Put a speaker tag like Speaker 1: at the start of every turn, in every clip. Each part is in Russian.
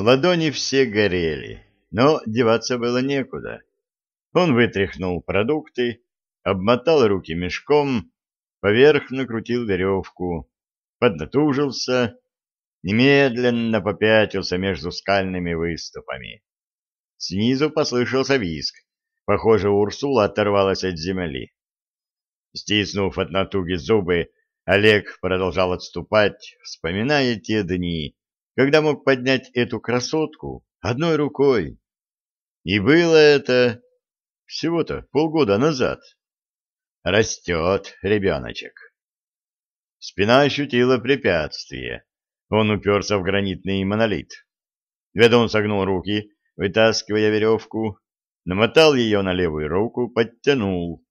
Speaker 1: Ладони все горели, но деваться было некуда. Он вытряхнул продукты, обмотал руки мешком, поверх накрутил веревку, поднатужился, немедленно попятился между скальными выступами. Снизу послышался визг. Похоже, Урсула оторвалась от земли. Стиснув от натуги зубы, Олег продолжал отступать, вспоминая те дни, когда мог поднять эту красотку одной рукой. И было это всего-то полгода назад. Растет ребеночек. Спина ощутила препятствие. Он уперся в гранитный монолит. Ведун согнул руки, вытаскивая веревку, намотал ее на левую руку, подтянул,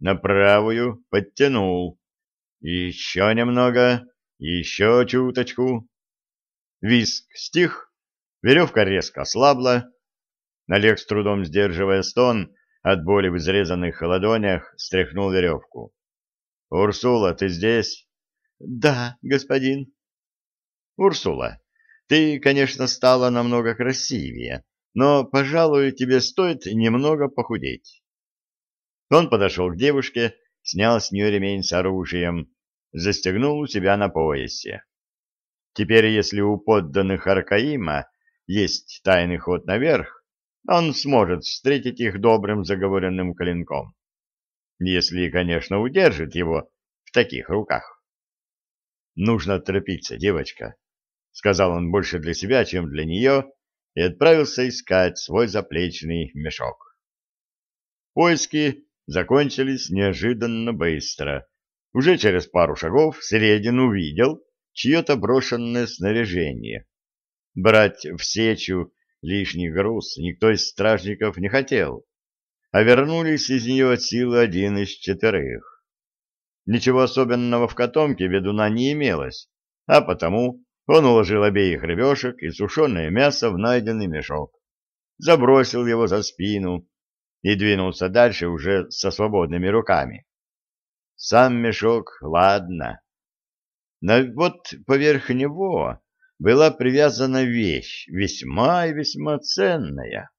Speaker 1: на правую подтянул. Еще немного, еще чуточку. Виск стих, веревка резко ослабла. Олег, с трудом сдерживая стон, от боли в изрезанных ладонях, стряхнул веревку. — Урсула, ты здесь? — Да, господин. — Урсула, ты, конечно, стала намного красивее, но, пожалуй, тебе стоит немного похудеть. Он подошел к девушке, снял с нее ремень с оружием, застегнул у себя на поясе. Теперь, если у подданных Аркаима есть тайный ход наверх, он сможет встретить их добрым заговоренным клинком. Если, конечно, удержит его в таких руках. «Нужно торопиться, девочка», — сказал он больше для себя, чем для нее, и отправился искать свой заплечный мешок. Поиски закончились неожиданно быстро. Уже через пару шагов Середин увидел, чье-то брошенное снаряжение. Брать в сечу лишний груз никто из стражников не хотел, а вернулись из нее от силы один из четверых. Ничего особенного в котомке ведуна не имелось, а потому он уложил обеих рыбешек и сушеное мясо в найденный мешок, забросил его за спину и двинулся дальше уже со свободными руками. Сам мешок, ладно, но вот поверх него была привязана вещь, весьма и весьма ценная.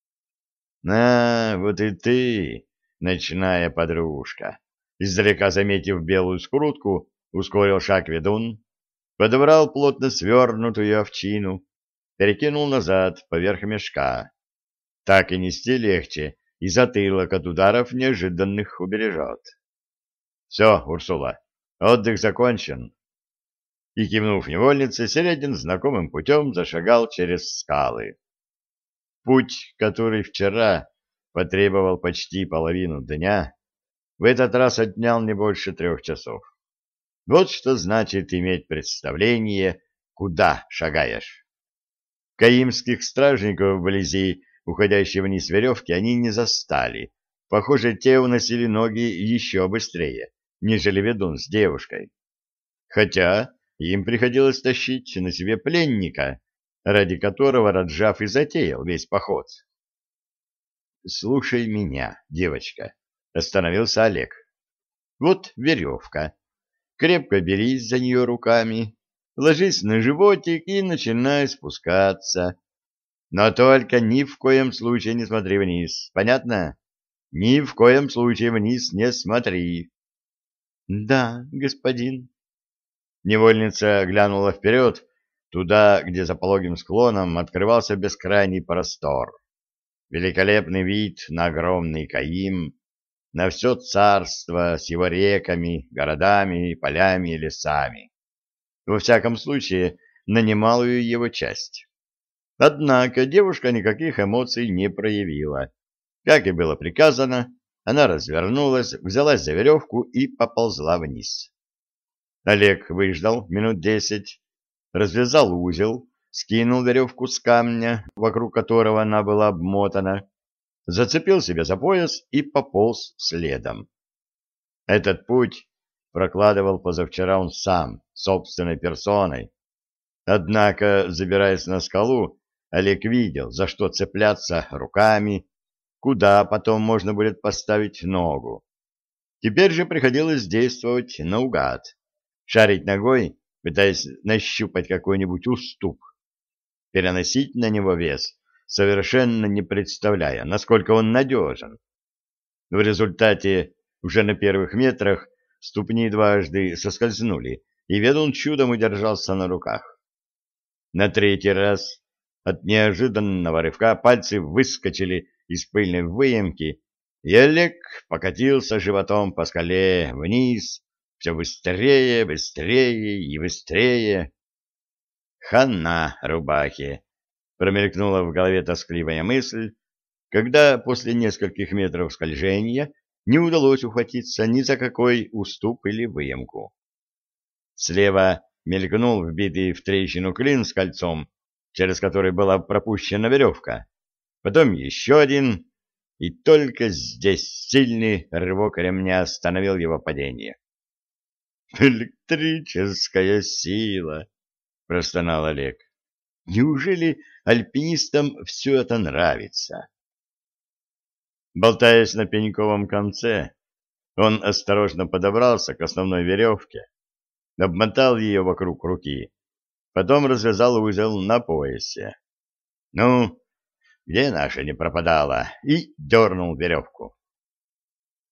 Speaker 1: — На, вот и ты, ночная подружка! Издалека заметив белую скрутку, ускорил шаг ведун, подобрал плотно свернутую овчину, перекинул назад поверх мешка. Так и нести легче, и затылок от ударов неожиданных убережет. — Все, Урсула, Отдых закончен. И, кивнув невольнице, Середин знакомым путем зашагал через скалы. Путь, который вчера потребовал почти половину дня, в этот раз отнял не больше трех часов. Вот что значит иметь представление, куда шагаешь. Каимских стражников вблизи, уходящей вниз веревки, они не застали. Похоже, те уносили ноги еще быстрее нежели ведун с девушкой. Хотя им приходилось тащить на себе пленника, ради которого Раджав и затеял весь поход. «Слушай меня, девочка», — остановился Олег. «Вот веревка. Крепко берись за нее руками, ложись на животик и начинай спускаться. Но только ни в коем случае не смотри вниз, понятно? Ни в коем случае вниз не смотри. Да, господин. Невольница глянула вперед, туда, где за пологим склоном открывался бескрайний простор. Великолепный вид на огромный Каим, на все царство с его реками, городами, полями и лесами. Во всяком случае, на немалую его часть. Однако девушка никаких эмоций не проявила. Как и было приказано, она развернулась, взялась за веревку и поползла вниз. Олег выждал минут десять, развязал узел, скинул веревку с камня, вокруг которого она была обмотана, зацепил себя за пояс и пополз следом. Этот путь прокладывал позавчера он сам, собственной персоной. Однако, забираясь на скалу, Олег видел, за что цепляться руками, куда потом можно будет поставить ногу. Теперь же приходилось действовать наугад, шарить ногой, пытаясь нащупать какой-нибудь уступ. переносить на него вес, совершенно не представляя, насколько он надежен. В результате уже на первых метрах ступни дважды соскользнули, и ведун чудом удержался на руках. На третий раз от неожиданного рывка пальцы выскочили из пыльной выемки, и Олег покатился животом по скале вниз, все быстрее, быстрее и быстрее. «Хана рубахе!» — промелькнула в голове тоскливая мысль, когда после нескольких метров скольжения не удалось ухватиться ни за какой уступ или выемку. Слева мелькнул вбитый в трещину клин с кольцом, через который была пропущена веревка. Потом еще один, и только здесь сильный рывок ремня остановил его падение. «Электрическая сила!» — простонал Олег. «Неужели альпинистам все это нравится?» Болтаясь на пеньковом конце, он осторожно подобрался к основной веревке, обмотал ее вокруг руки, потом развязал узел на поясе. «Ну, где наша не пропадала?» и дернул веревку.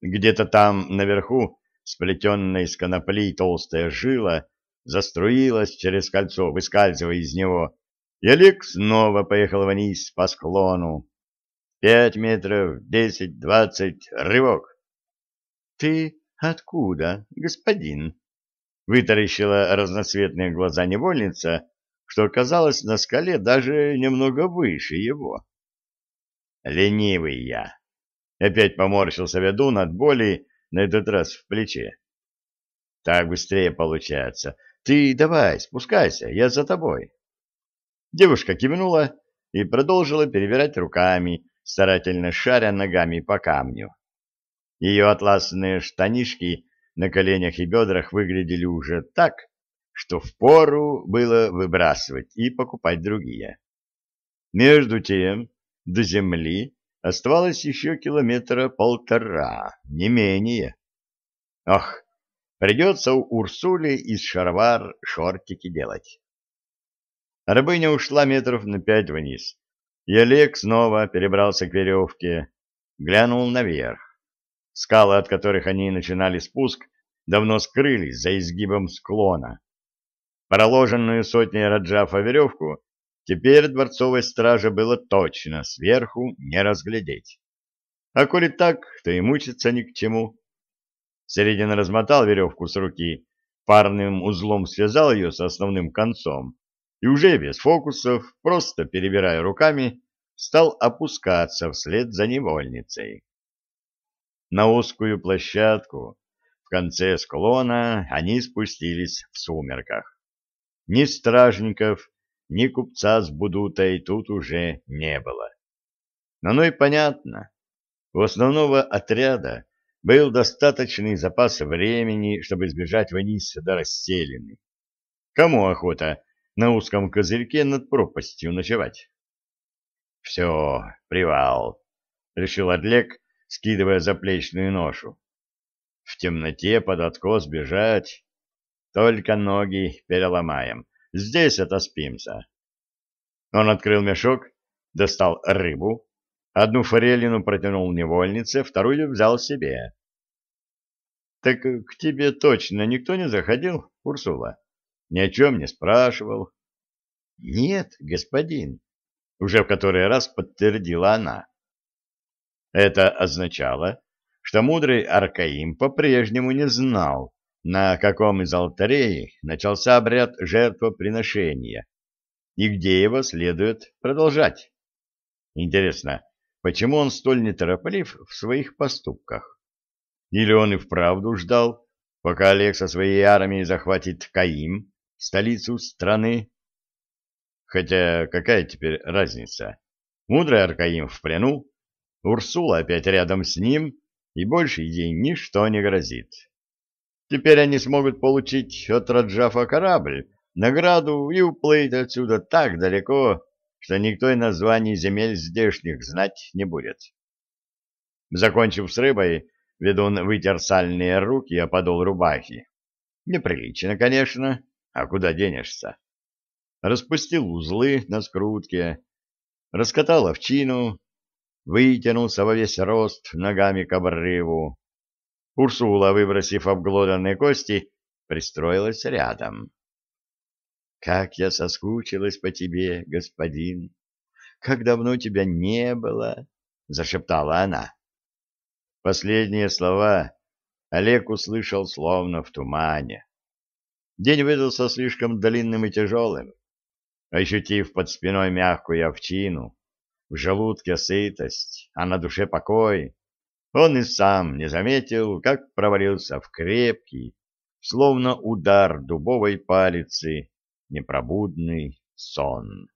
Speaker 1: Где-то там, наверху, сплетенная из конопли толстая жила, заструилась через кольцо, выскальзывая из него, и Олег снова поехал вниз по склону. Пять метров, десять, двадцать, рывок. — Ты откуда, господин? — вытаращила разноцветные глаза невольница, что оказалось на скале даже немного выше его. — Ленивый я. Опять поморщился ведун от боли, на этот раз в плече. — Так быстрее получается. Ты давай, спускайся, я за тобой. Девушка кивнула и продолжила перебирать руками, старательно шаря ногами по камню. Ее атласные штанишки на коленях и бедрах выглядели уже так, что впору было выбрасывать и покупать другие. Между тем до земли оставалось еще километра полтора, не менее. Ох, придется у Урсули из шаровар шортики делать. Рабыня ушла метров на пять вниз, и Олег снова перебрался к веревке, глянул наверх. Скалы, от которых они начинали спуск, давно скрылись за изгибом склона. Проложенную сотней Раджафа веревку теперь дворцовой страже было точно сверху не разглядеть. А коли так, то и мучиться ни к чему. Середин размотал веревку с руки, парным узлом связал ее с основным концом и уже без фокусов, просто перебирая руками, стал опускаться вслед за невольницей. На узкую площадку в конце склона они спустились в сумерках. Ни стражников, ни купца с Будутой тут уже не было. Но ну и понятно, у основного отряда был достаточный запас времени, чтобы избежать вниз до расселены. Кому охота на узком козырьке над пропастью ночевать. — Все, привал, — решил Одлег, скидывая заплечную ношу. — В темноте под откос бежать, только ноги переломаем. Здесь отоспимся. Он открыл мешок, достал рыбу, одну форелину протянул невольнице, вторую взял себе. — Так к тебе точно никто не заходил, Урсула? Ни о чем не спрашивал. — Нет, господин, — уже в который раз подтвердила она. Это означало, что мудрый Аркаим по-прежнему не знал, на каком из алтарей начался обряд жертвоприношения и где его следует продолжать. Интересно, почему он столь нетороплив в своих поступках? Или он и вправду ждал, пока Олег со своей армией захватит Каим, столицу страны. Хотя какая теперь разница? Мудрый Аркаим в плену, Урсула опять рядом с ним, и больше ей ничто не грозит. Теперь они смогут получить от Раджафа корабль, награду и уплыть отсюда так далеко, что никто и названий земель здешних знать не будет. Закончив с рыбой, ведун вытер сальные руки о подол рубахи. Неприлично, конечно, а куда денешься? распустил узлы на скрутке, раскатал овчину, вытянулся во весь рост ногами к обрыву. Урсула, выбросив обглоданные кости, пристроилась рядом. — Как я соскучилась по тебе, господин! Как давно тебя не было! — зашептала она. Последние слова Олег услышал словно в тумане. День выдался слишком длинным и тяжелым. Ощутив под спиной мягкую овчину, в желудке сытость, а на душе покой, он и сам не заметил, как провалился в крепкий, словно удар дубовой палицы, непробудный сон.